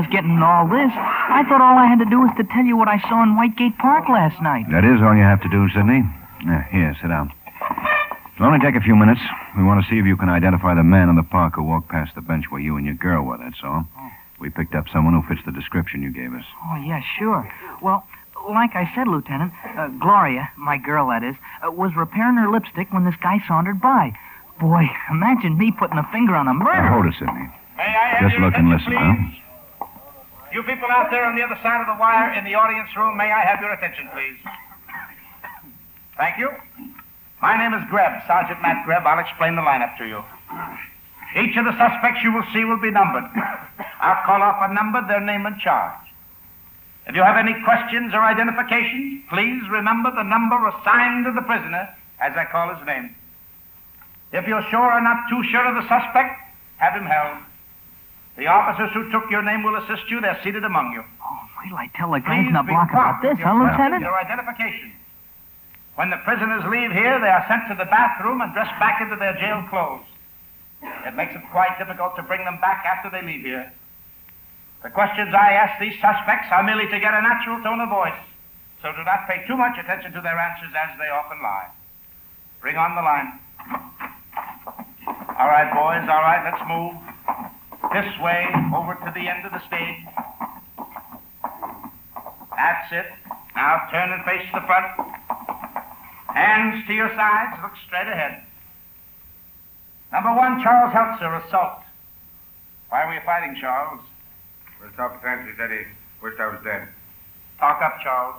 I was getting all this. I thought all I had to do was to tell you what I saw in Whitegate Park last night. That is all you have to do, Sidney. Yeah, here, sit down. It'll only take a few minutes. We want to see if you can identify the man in the park who walked past the bench where you and your girl were, that's all. We picked up someone who fits the description you gave us. Oh, yeah, sure. Well, like I said, Lieutenant, uh, Gloria, my girl that is, uh, was repairing her lipstick when this guy sauntered by. Boy, imagine me putting a finger on a Now, murder. hold it, Sidney. May I Just look and listen, huh? You people out there on the other side of the wire in the audience room, may I have your attention, please? Thank you. My name is Greb, Sergeant Matt Greb. I'll explain the lineup to you. Each of the suspects you will see will be numbered. I'll call off a number, their name and charge. If you have any questions or identifications, please remember the number assigned to the prisoner as I call his name. If you're sure or not too sure of the suspect, have him held. The officers who took your name will assist you. They're seated among you. Oh, wait till I tell the guys in the block about this, huh, Lieutenant? Your identification. When the prisoners leave here, they are sent to the bathroom and dressed back into their jail clothes. It makes it quite difficult to bring them back after they leave here. The questions I ask these suspects are merely to get a natural tone of voice, so do not pay too much attention to their answers as they often lie. Bring on the line. All right, boys, all right, let's move. This way, over to the end of the stage. That's it. Now turn and face the front. Hands to your sides, look straight ahead. Number one, Charles Heltzer, assault. Why were you fighting, Charles? Well, self-defense, he said he wished I was dead. Talk up, Charles.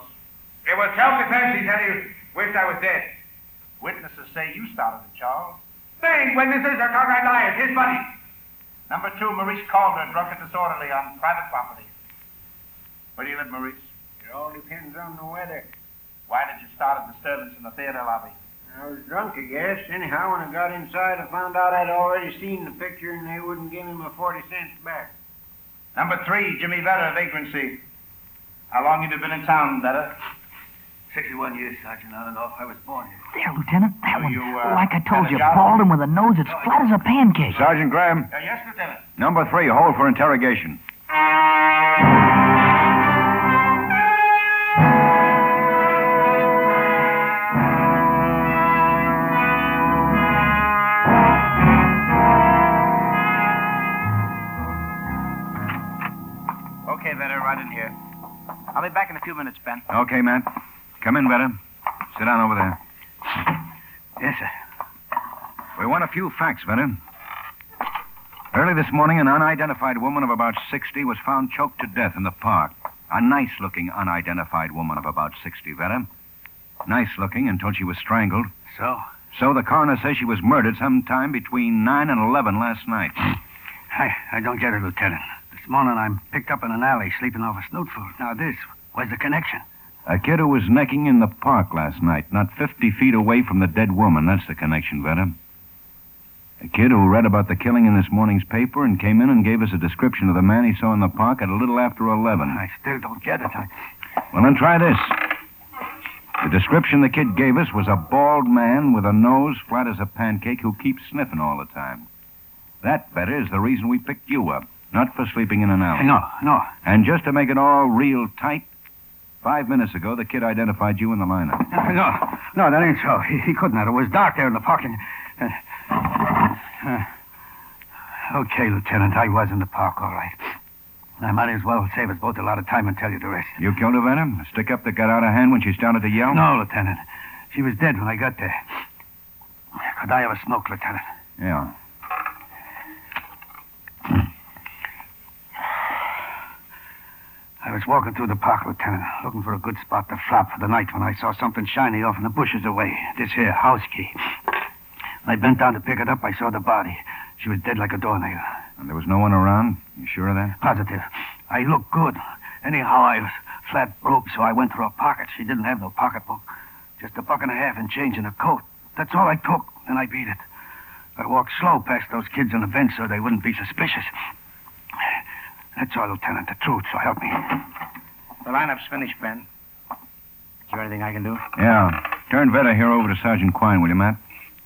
It was self-defense, he said he wished I was dead. Witnesses say you started it, Charles. Saying witnesses are cockeyed liars, his buddy. Number two, Maurice Calder, drunk and disorderly on private property. Where do you live, Maurice? It all depends on the weather. Why did you start a disturbance in the theater lobby? I was drunk, I guess. Anyhow, when I got inside, I found out I'd already seen the picture and they wouldn't give me my 40 cents back. Number three, Jimmy Vetter, vagrancy. How long have you been in town, Vetter? 61 years, Sergeant. I don't know if I was born here. There, Lieutenant, that Oh, one. you, uh, like I told you, job? bald and with a nose that's flat as a pancake. Sergeant Graham, Uh, yes, Lieutenant. number three, hold for interrogation. Okay, Vetter, right in here. I'll be back in a few minutes, Ben. Okay, Matt. Come in, Vetter. Sit down over there. Yes, sir. We want a few facts, Vetter. Early this morning, an unidentified woman of about 60 was found choked to death in the park. A nice looking unidentified woman of about 60, Vetter. Nice looking until she was strangled. So? So the coroner says she was murdered sometime between 9 and 11 last night. I, I don't get it, Lieutenant. This morning I'm picked up in an alley sleeping off a snoot food. Now this, where's the connection? A kid who was necking in the park last night, not 50 feet away from the dead woman. That's the connection, Vetter. A kid who read about the killing in this morning's paper and came in and gave us a description of the man he saw in the park at a little after 11. I still don't get it. I... Well, then try this. The description the kid gave us was a bald man with a nose flat as a pancake who keeps sniffing all the time. That, Vetter, is the reason we picked you up, not for sleeping in an alley. No, no. And just to make it all real tight, five minutes ago, the kid identified you in the lineup. No, no, that ain't so. He, he couldn't have. It was dark there in the park. And, uh, uh, okay, Lieutenant, I was in the park, all right. I might as well save us both a lot of time and tell you the rest. You killed her, Vetter? A stick up that got out of hand when she started to yell? No, Lieutenant. She was dead when I got there. Could I have a smoke, Lieutenant? Yeah. I was walking through the park, Lieutenant, looking for a good spot to flop for the night when I saw something shiny off in the bushes away. This here house key. When I bent down to pick it up, I saw the body. She was dead like a doornail. And there was no one around? You sure of that? Positive. I looked good. Anyhow, I was flat broke, so I went through her pocket. She didn't have no pocketbook. Just a buck and a half in change in a coat. That's all I took, and I beat it. I walked slow past those kids on the bench so they wouldn't be suspicious. That's all, Lieutenant. The truth, so help me. The lineup's finished, Ben. Is there anything I can do? Yeah. Turn Vetter here over to Sergeant Quine, will you, Matt?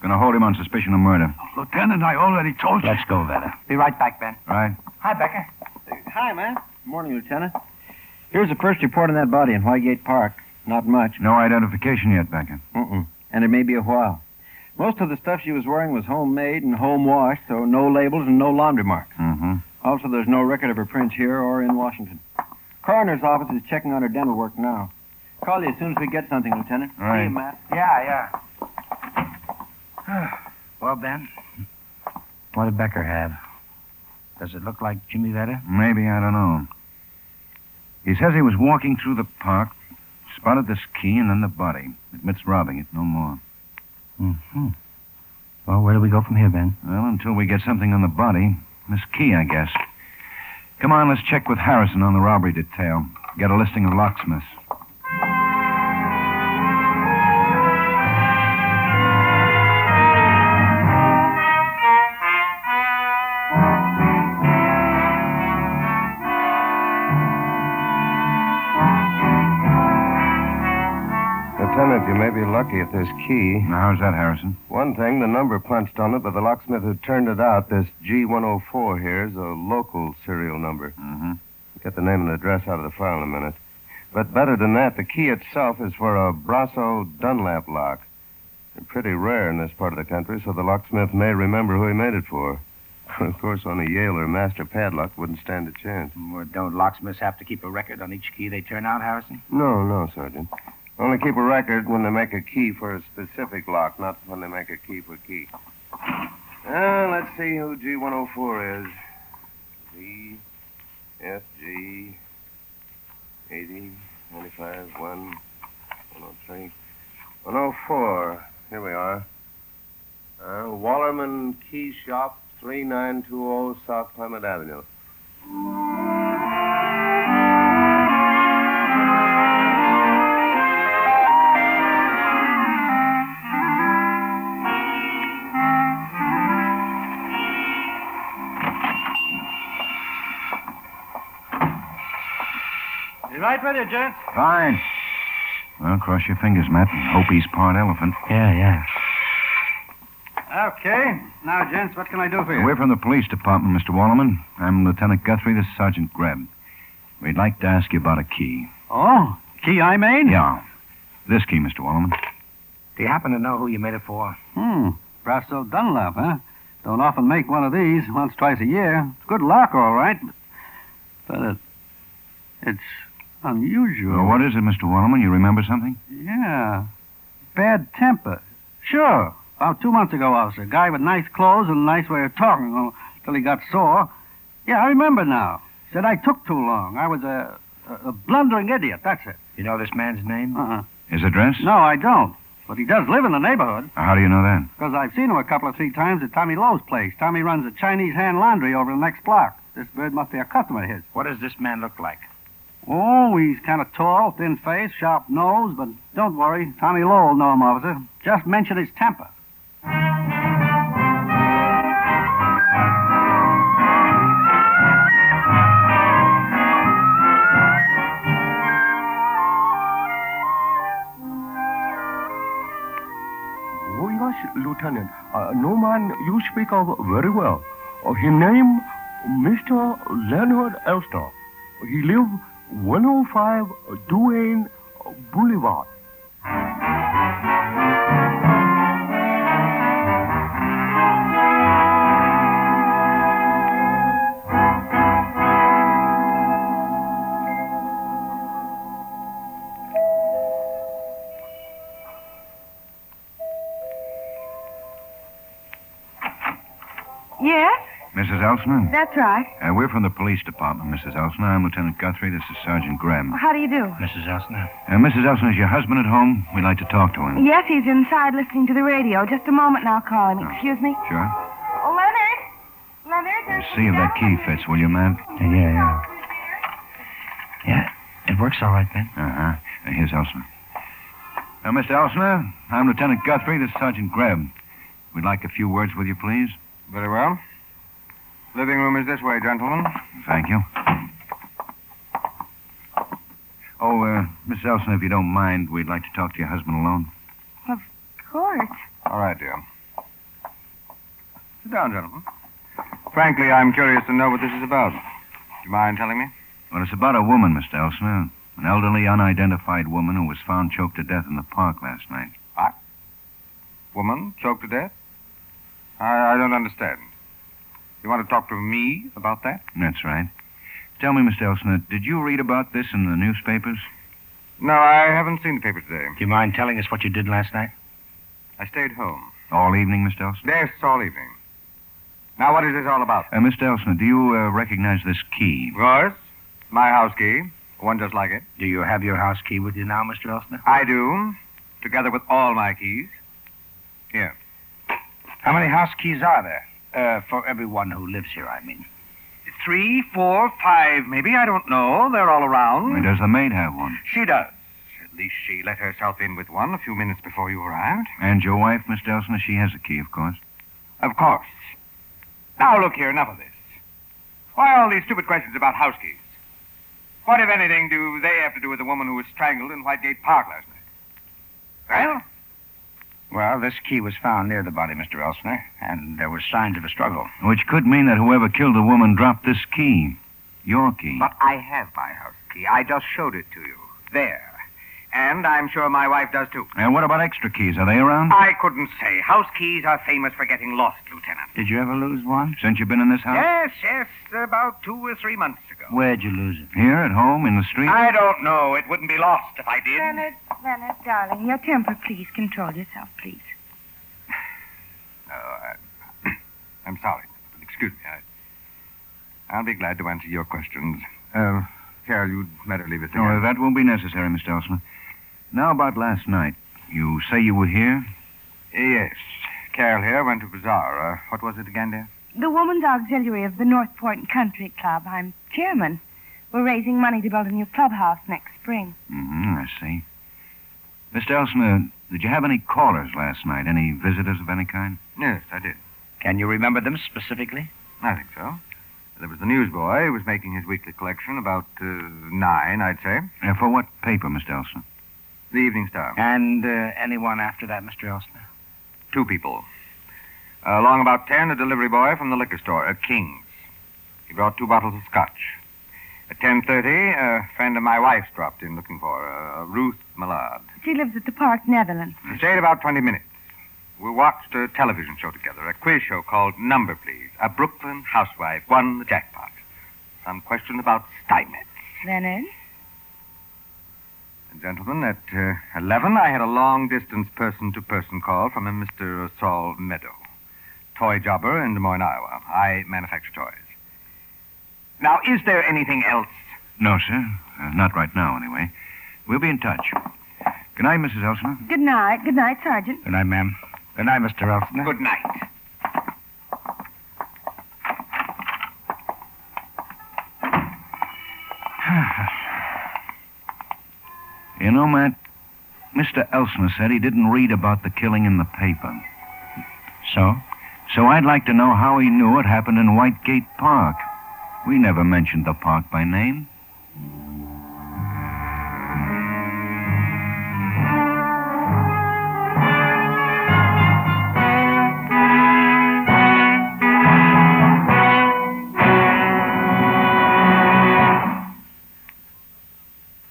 Gonna hold him on suspicion of murder. Lieutenant, I already told you. Let's go, Vetter. Be right back, Ben. Right? Hi, Becker. Hi, man. Morning, Lieutenant. Here's the first report on that body in Whitegate Park. Not much. No identification yet, Becker. Mm-mm. And it may be a while. Most of the stuff she was wearing was homemade and home washed, so no labels and no laundry marks. Mm-hmm. Also, there's no record of her prints here or in Washington. Coroner's office is checking on her dental work now. Call you as soon as we get something, Lieutenant. All right. See you, Matt. Yeah, yeah. well, Ben, what did Becker have? Does it look like Jimmy Vetter? Maybe, I don't know. He says he was walking through the park, spotted this key and then the body. Admits robbing it, no more. Mm-hmm. Well, where do we go from here, Ben? Well, until we get something on the body, this key, I guess. Come on, let's check with Harrison on the robbery detail. Get a listing of locksmiths. Lucky at this key. Now, how's that, Harrison? One thing, the number punched on it but the locksmith who turned it out, this G104 here, is a local serial number. Mm-hmm. Get the name and address out of the file in a minute. But better than that, the key itself is for a Brasso Dunlap lock. They're pretty rare in this part of the country, so the locksmith may remember who he made it for. Of course, on a Yale or Master padlock wouldn't stand a chance. Well, don't locksmiths have to keep a record on each key they turn out, Harrison? No, no, Sergeant. Only keep a record when they make a key for a specific lock, not when they make a key for key. Uh, let's see who G104 is. Z, F, G, 80, 95, 1, 103, 104. Here we are. Uh, Wallerman Key Shop, 3920 South Clement Avenue. You with you, gents? Fine. Well, cross your fingers, Matt, and hope he's part elephant. Yeah, yeah. Okay. Now, gents, what can I do for you? We're from the police department, Mr. Wallerman. I'm Lieutenant Guthrie. This is Sergeant Greb. We'd like to ask you about a key. Oh, key I made? Yeah. This key, Mr. Wallerman. Do you happen to know who you made it for? Hmm. Brasso Dunlap, huh? Don't often make one of these once, twice a year. It's good luck, all right. But it, it's unusual. Well, what is it, Mr. Wallerman? You remember something? Yeah. Bad temper. Sure. About two months ago, officer. A guy with nice clothes and a nice way of talking oh, till he got sore. Yeah, I remember now. Said I took too long. I was a, a, a blundering idiot. That's it. You know this man's name? Uh-uh. His address? No, I don't. But he does live in the neighborhood. How do you know that? Because I've seen him a couple of three times at Tommy Lowe's place. Tommy runs a Chinese hand laundry over the next block. This bird must be a customer of his. What does this man look like? Oh, he's kind of tall, thin face, sharp nose, but don't worry. Tommy Lowe will know him, officer. Just mention his temper. Oh, yes, Lieutenant. Uh, no man you speak of very well. Uh, his name, Mr. Leonard Elster. He live 105 Duane Boulevard. Mrs. Elsner? That's right. Uh, we're from the police department, Mrs. Elsner. I'm Lieutenant Guthrie. This is Sergeant Graham. How do you do? Mrs. Elsner. Uh, Mrs. Elsner, is your husband at home? We'd like to talk to him. Yes, he's inside listening to the radio. Just a moment and I'll call him. Excuse me. Sure. Oh, Leonard! Leonard, there's See if that key fits, will you, ma'am? Yeah, yeah. Yeah, it works all right, Ben. Uh-huh. Uh, here's Elsner. Now, Mr. Elsner, I'm Lieutenant Guthrie. This is Sergeant Graham. We'd like a few words with you, please. Very well. Living room is this way, gentlemen. Thank you. Oh, uh, Miss Elsner, if you don't mind, we'd like to talk to your husband alone. Of course. All right, dear. Sit down, gentlemen. Frankly, I'm curious to know what this is about. Do you mind telling me? Well, it's about a woman, Mr. Elsner. An elderly, unidentified woman who was found choked to death in the park last night. What? Woman choked to death? I, I don't understand. You want to talk to me about that? That's right. Tell me, Mr. Elsner, did you read about this in the newspapers? No, I haven't seen the paper today. Do you mind telling us what you did last night? I stayed home. All evening, Mr. Elsner? Yes, all evening. Now, what is this all about? Uh, Mr. Elsner, do you uh, recognize this key? Of course. My house key. One just like it. Do you have your house key with you now, Mr. Elsner? I do, together with all my keys. Here. How many house keys are there? Uh, for everyone who lives here, I mean. Three, four, five, maybe. I don't know. They're all around. Does the maid have one? She does. At least she let herself in with one a few minutes before you arrived. And your wife, Miss Elsner, she has a key, of course. Of course. Now, look here, enough of this. Why all these stupid questions about house keys? What, if anything, do they have to do with the woman who was strangled in Whitegate Park last night? Well, Well, this key was found near the body, Mr. Elsner, and there were signs of a struggle. Which could mean that whoever killed the woman dropped this key. Your key. but I have my house key. I just showed it to you. There. And I'm sure my wife does, too. And what about extra keys? Are they around? I couldn't say. House keys are famous for getting lost, Lieutenant. Did you ever lose one? Since you've been in this house? Yes, yes, about two or three months ago. Where'd you lose it? Here, at home, in the street? I don't know. It wouldn't be lost if I did. Leonard, Leonard, darling, your temper, please. Control yourself, please. Oh, I, I'm sorry. But excuse me. I, I'll be glad to answer your questions. Uh, Carol, you'd better leave us No, that won't be necessary, Mr. Elsner. Now, about last night. You say you were here? Yes. Carol here went to bazaar. Uh, what was it again, dear? The Woman's Auxiliary of the North Point Country Club. I'm chairman. We're raising money to build a new clubhouse next spring. Mm-hmm, I see. Mr. Elsner, did you have any callers last night? Any visitors of any kind? Yes, I did. Can you remember them specifically? I think so. There was the newsboy who was making his weekly collection about uh, nine, I'd say. Uh, for what paper, Mr. Elsner? The Evening Star. And uh, anyone after that, Mr. Elsner? Two people. Uh, along about ten, a delivery boy from the liquor store, a King's. He brought two bottles of scotch. At ten thirty, a friend of my wife's dropped in looking for her, uh, Ruth Millard. She lives at the Park, Netherlands. She stayed about twenty minutes. We watched a television show together, a quiz show called Number Please. A Brooklyn housewife won the jackpot. Some question about Steinmetz. Leonard? Gentlemen, at uh, 11, I had a long distance person to person call from a Mr. Saul Meadow, toy jobber in Des Moines, Iowa. I manufacture toys. Now, is there anything else? No, sir. Uh, not right now, anyway. We'll be in touch. Good night, Mrs. Elsner. Good night. Good night, Sergeant. Good night, ma'am. Good night, Mr. Elsner. Good night. You know, Matt, Mr. Elsner said he didn't read about the killing in the paper. So? So I'd like to know how he knew it happened in Whitegate Park. We never mentioned the park by name.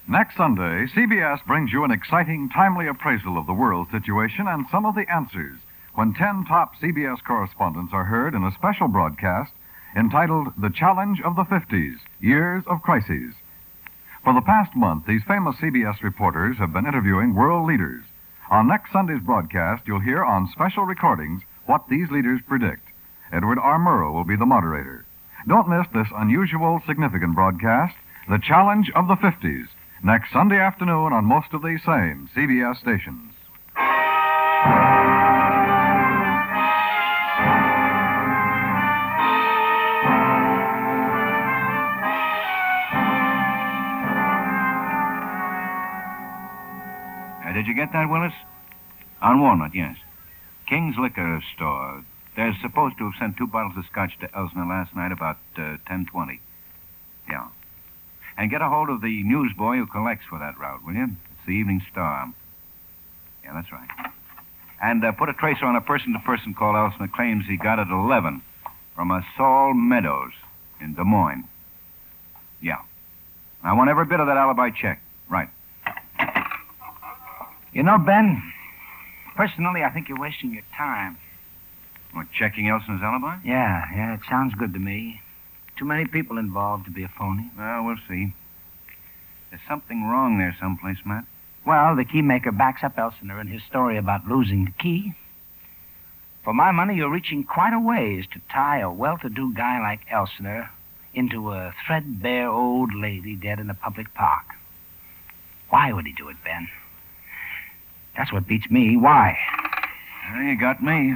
Next Sunday, CBS brings you an exciting, timely appraisal of the world situation and some of the answers when 10 top CBS correspondents are heard in a special broadcast entitled The Challenge of the 50s Years of Crises. For the past month, these famous CBS reporters have been interviewing world leaders. On next Sunday's broadcast, you'll hear on special recordings what these leaders predict. Edward R. Murrow will be the moderator. Don't miss this unusual, significant broadcast, The Challenge of the 50s, next Sunday afternoon on most of these same CBS stations. Did you get that, Willis? On Walnut, yes. King's Liquor Store. They're supposed to have sent two bottles of scotch to Elsner last night about uh, 10.20. Yeah. And get a hold of the newsboy who collects for that route, will you? It's the Evening Star. Yeah, that's right. And uh, put a tracer on a person-to-person call Elsner claims he got at 11 from a Saul Meadows in Des Moines. Yeah. I want every bit of that alibi check. Right. You know, Ben, personally, I think you're wasting your time. What, checking Elsner's alibi? Yeah, yeah, it sounds good to me. Too many people involved to be a phony. Well, we'll see. There's something wrong there someplace, Matt. Well, the keymaker backs up Elsinore in his story about losing the key. For my money, you're reaching quite a ways to tie a well-to-do guy like Elsinore into a threadbare old lady dead in a public park. Why would he do it, Ben? That's what beats me. Why? Well, you got me.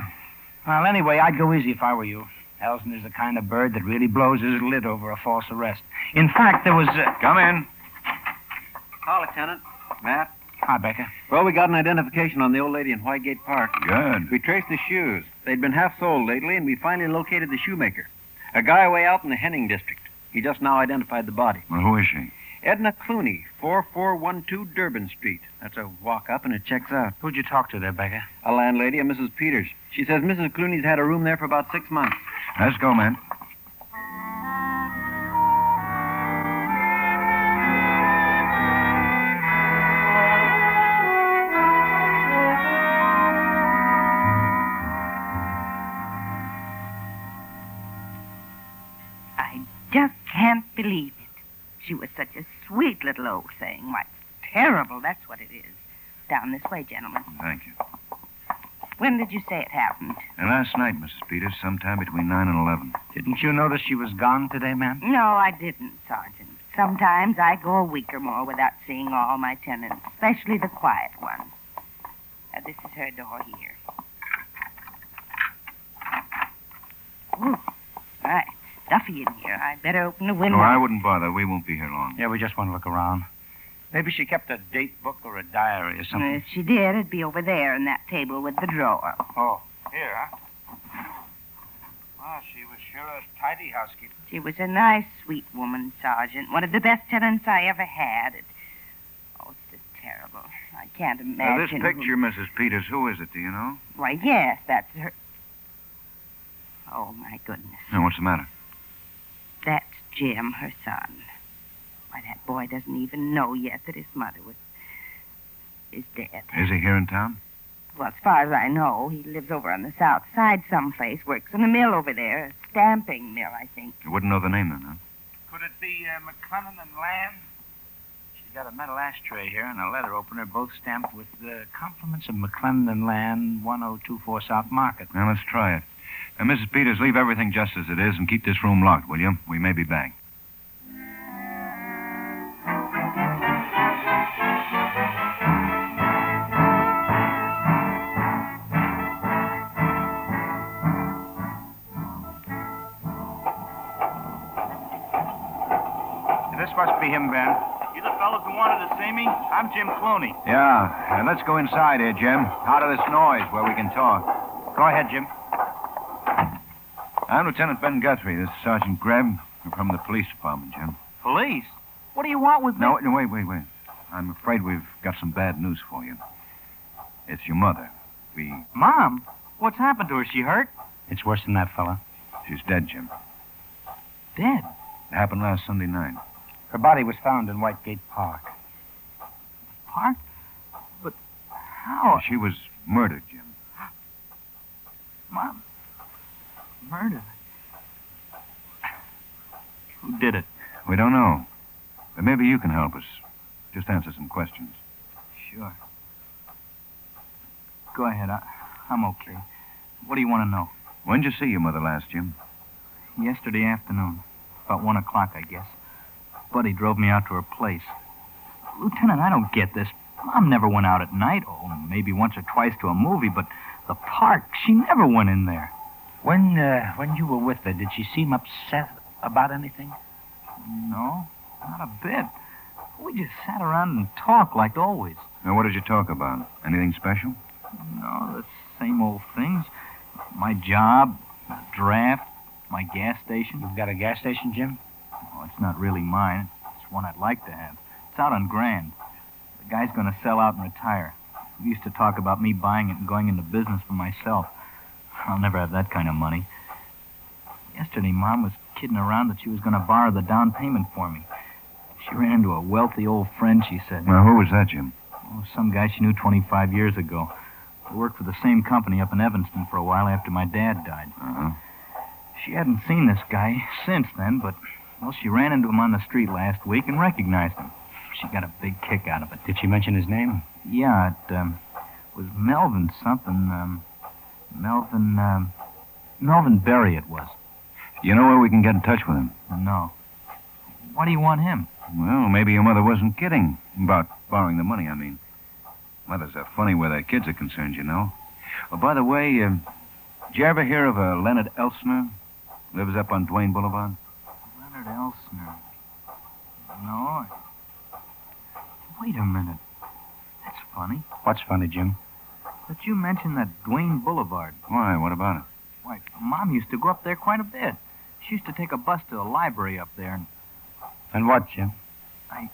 Well, anyway, I'd go easy if I were you. Elsinor's the kind of bird that really blows his lid over a false arrest. In fact, there was. Uh... Come in. Hi, Lieutenant. Matt. Hi, Becker. Well, we got an identification on the old lady in Whitegate Park. Good. We traced the shoes. They'd been half sold lately, and we finally located the shoemaker. A guy way out in the Henning district. He just now identified the body. Well, who is she? Edna Clooney, 4412 Durban Street. That's a walk up, and it checks out. Who'd you talk to there, Becker? A landlady, a Mrs. Peters. She says Mrs. Clooney's had a room there for about six months. Let's go, man. I just can't believe it. She was such a sweet little old thing. Why, it's terrible, that's what it is. Down this way, gentlemen. Thank you. When did you say it happened? And last night, Mrs. Peters, sometime between 9 and 11. Didn't you notice she was gone today, ma'am? No, I didn't, Sergeant. Sometimes I go a week or more without seeing all my tenants, especially the quiet ones. Now, this is her door here. Ooh, right. Stuffy in here. I'd better open the window. No, I wouldn't bother. We won't be here long. Yeah, we just want to look around. Maybe she kept a date book or a diary or something. If she did, it'd be over there in that table with the drawer. Oh, here, huh? Well, she was sure a tidy housekeeper. She was a nice, sweet woman, Sergeant. One of the best tenants I ever had. It, oh, it's just terrible. I can't imagine. Now, this imagine. picture, Mrs. Peters, who is it? Do you know? Why, yes, that's her. Oh, my goodness. No, what's the matter? That's Jim, her son. Why, that boy doesn't even know yet that his mother was. is dead. Is he here in town? Well, as far as I know, he lives over on the south side someplace, works in a mill over there, a stamping mill, I think. You wouldn't know the name then, huh? Could it be uh, McClellan and Lamb? She's got a metal ashtray here and a letter opener, both stamped with the compliments of McClellan and Lamb, 1024 South Market. Now, let's try it. Uh, Mrs. Peters, leave everything just as it is and keep this room locked, will you? We may be back. This must be him, Ben. You the fellows who wanted to see me? I'm Jim Clooney. Yeah, and let's go inside here, Jim. Out of this noise where we can talk. Go ahead, Jim. I'm Lieutenant Ben Guthrie. This is Sergeant Greb. We're from the police department, Jim. Police? What do you want with me? No, no, wait, wait, wait. I'm afraid we've got some bad news for you. It's your mother. We. Mom? What's happened to her? She hurt? It's worse than that, fella. She's dead, Jim. Dead. It happened last Sunday night. Her body was found in Whitegate Park. Park? But how? She was murdered, Jim. Mom. Murder. Who did it? We don't know. But maybe you can help us. Just answer some questions. Sure. Go ahead. I, I'm okay. What do you want to know? When'd you see your mother last, Jim? Yesterday afternoon. About one o'clock, I guess. Buddy drove me out to her place. Lieutenant, I don't get this. Mom never went out at night. Oh, maybe once or twice to a movie, but the park, she never went in there. When uh, when you were with her, did she seem upset about anything? No, not a bit. We just sat around and talked like always. Now, what did you talk about? Anything special? No, the same old things. My job, the draft, my gas station. You've got a gas station, Jim? Oh, it's not really mine. It's one I'd like to have. It's out on Grand. The guy's going to sell out and retire. We used to talk about me buying it and going into business for myself. I'll never have that kind of money. Yesterday, Mom was kidding around that she was going to borrow the down payment for me. She ran into a wealthy old friend, she said. Well, who was that, Jim? Oh, some guy she knew 25 years ago. We worked for the same company up in Evanston for a while after my dad died. Uh-huh. She hadn't seen this guy since then, but, well, she ran into him on the street last week and recognized him. She got a big kick out of it. Did she mention his name? Yeah, it um, was Melvin something. Um, Melvin, um, Melvin Berry it was. You know where we can get in touch with him? No. Why do you want him? Well, maybe your mother wasn't kidding about borrowing the money, I mean. Mothers are funny where their kids are concerned, you know. Well, by the way, um, did you ever hear of a Leonard Elsner? Lives up on Duane Boulevard? Leonard Elsner. No. Wait a minute. That's funny. What's funny, Jim? That you mentioned that Duane Boulevard. Why? What about it? Why, Mom used to go up there quite a bit. She used to take a bus to the library up there, and And what, Jim? I,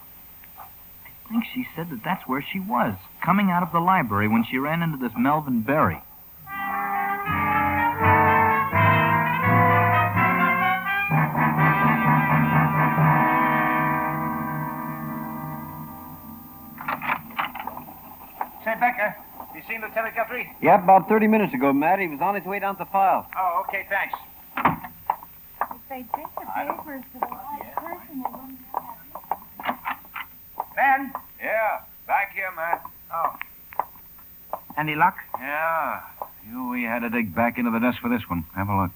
I think she said that that's where she was, coming out of the library when she ran into this Melvin Berry. Seen Lieutenant Guthrie? Yep, about 30 minutes ago, Matt. He was on his way down to file. Oh, okay, thanks. If they take the papers to the right person, they wouldn't have Ben? Yeah, back here, Matt. Oh. Any luck? Yeah. You, we had to dig back into the desk for this one. Have a look.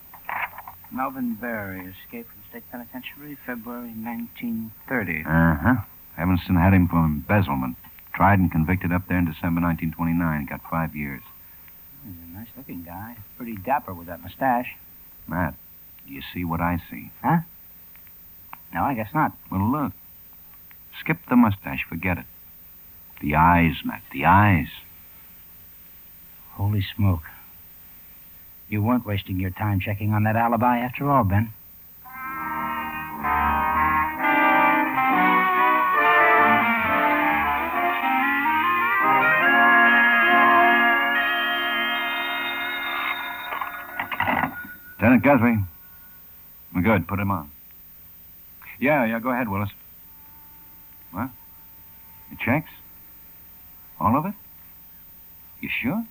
Melvin Berry escaped from state penitentiary February 1930. Uh-huh. Evanston had him for embezzlement. Tried and convicted up there in December 1929. Got five years. He's a nice looking guy. Pretty dapper with that mustache. Matt, do you see what I see? Huh? No, I guess not. Well, look. Skip the mustache. Forget it. The eyes, Matt. The eyes. Holy smoke. You weren't wasting your time checking on that alibi after all, Ben. Lieutenant Guthrie. We're good. Put him on. Yeah, yeah, go ahead, Willis. What? The checks? All of it? You sure?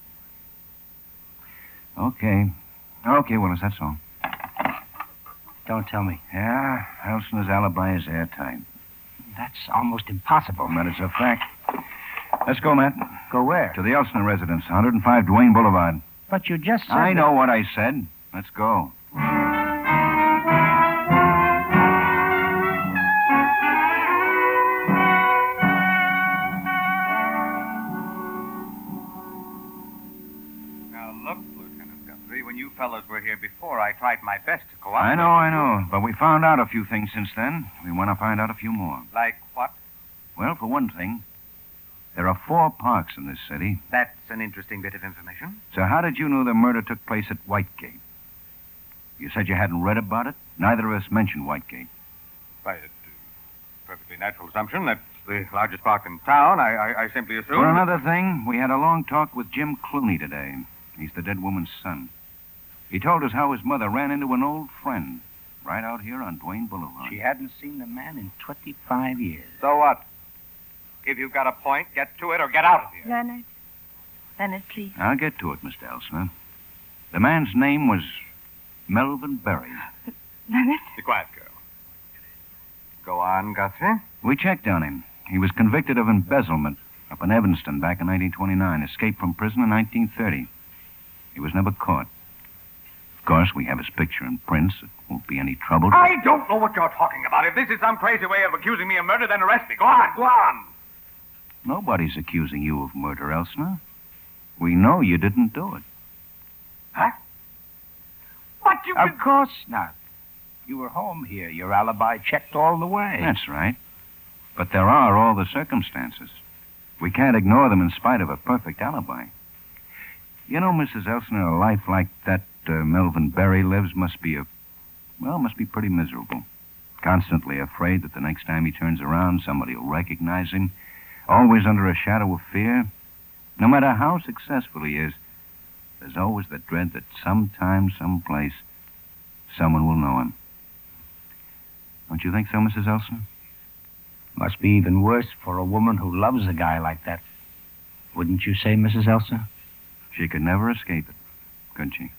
Okay. Okay, Willis, that's all. Don't tell me. Yeah, Elsner's alibi is airtight. That's almost impossible. But it's a fact. Let's go, Matt. Go where? To the Elsner residence, 105 Duane Boulevard. But you just said. I that- know what I said. Let's go. Now, look, Lieutenant Guthrie, when you fellows were here before, I tried my best to cooperate. I know, I know. But we found out a few things since then. We want to find out a few more. Like what? Well, for one thing, there are four parks in this city. That's an interesting bit of information. So how did you know the murder took place at Whitegate? You said you hadn't read about it? Neither of us mentioned Whitegate. By a uh, perfectly natural assumption. That's the largest park in town. I, I, I simply assumed. For another thing, we had a long talk with Jim Clooney today. He's the dead woman's son. He told us how his mother ran into an old friend right out here on Duane Boulevard. She hadn't seen the man in 25 years. So what? If you've got a point, get to it or get out of here. Leonard. Leonard, please. I'll get to it, Mr. Elsner. The man's name was Melvin Berry. Leonard? Be quiet, girl. Go on, Guthrie. We checked on him. He was convicted of embezzlement up in Evanston back in 1929, escaped from prison in 1930. He was never caught. Of course, we have his picture in prints. It won't be any trouble. To... I don't know what you're talking about. If this is some crazy way of accusing me of murder, then arrest me. Go on, go on. Nobody's accusing you of murder, Elsner. We know you didn't do it. Huh? What you Of course not. You were home here. Your alibi checked all the way. That's right. But there are all the circumstances. We can't ignore them in spite of a perfect alibi. You know, Mrs. Elsner, a life like that uh, Melvin Berry lives must be a, well, must be pretty miserable. Constantly afraid that the next time he turns around, somebody will recognize him. Always under a shadow of fear. No matter how successful he is, there's always the dread that sometime, someplace, someone will know him. Don't you think so, Mrs. Elsner? Must be even worse for a woman who loves a guy like that. Wouldn't you say, Mrs. Elsner? She could never escape it, could she?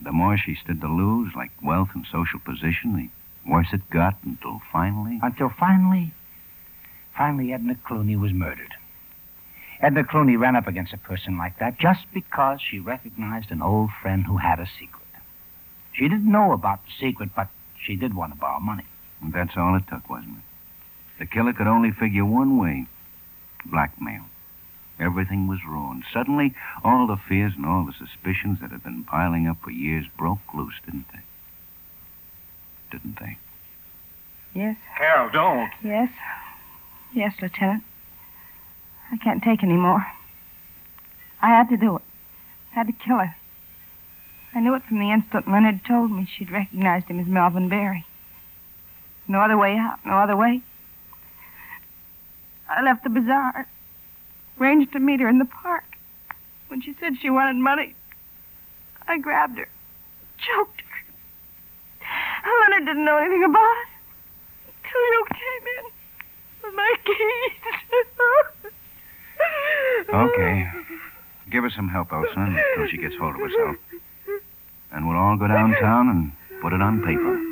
The more she stood to lose, like wealth and social position, the worse it got until finally. Until finally, finally Edna Clooney was murdered. Edna Clooney ran up against a person like that just because she recognized an old friend who had a secret. She didn't know about the secret, but she did want to borrow money. And that's all it took, wasn't it? The killer could only figure one way blackmail. Everything was ruined. Suddenly, all the fears and all the suspicions that had been piling up for years broke loose, didn't they? Didn't they? Yes, Carol, don't. yes. Yes, Lieutenant. I can't take any more. I had to do it. I had to kill her. I knew it from the instant Leonard told me she'd recognized him as Melvin Berry. No other way out, no other way. I left the bazaar, arranged to meet her in the park. When she said she wanted money, I grabbed her, choked her. Leonard didn't know anything about it until you came in with my keys. Okay. Give her some help, Elsa, until she gets hold of herself. And we'll all go downtown and put it on paper.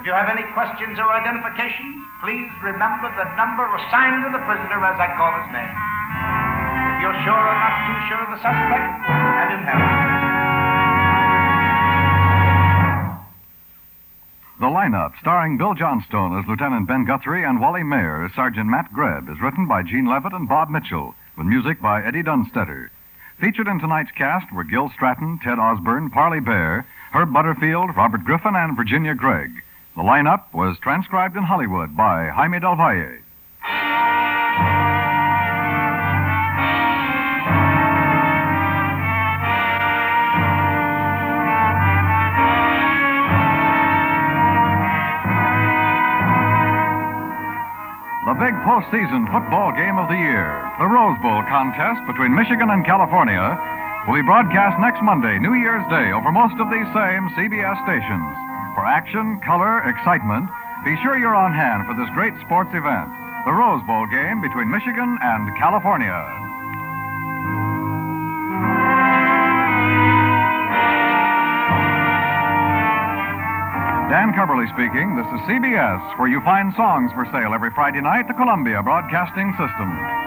If you have any questions or identifications, please remember the number assigned to the prisoner as I call his name. If you're sure or not too sure of the suspect, hand him help. The lineup, starring Bill Johnstone as Lieutenant Ben Guthrie and Wally Maher as Sergeant Matt Greb, is written by Gene Levitt and Bob Mitchell, with music by Eddie Dunstedter. Featured in tonight's cast were Gil Stratton, Ted Osborne, Parley Baer, Herb Butterfield, Robert Griffin, and Virginia Gregg. The lineup was transcribed in Hollywood by Jaime Del Valle. The big postseason football game of the year, the Rose Bowl contest between Michigan and California, will be broadcast next Monday, New Year's Day, over most of these same CBS stations. For action, color, excitement, be sure you're on hand for this great sports event, the Rose Bowl game between Michigan and California. Dan Cubberly speaking. This is CBS, where you find songs for sale every Friday night, the Columbia Broadcasting System.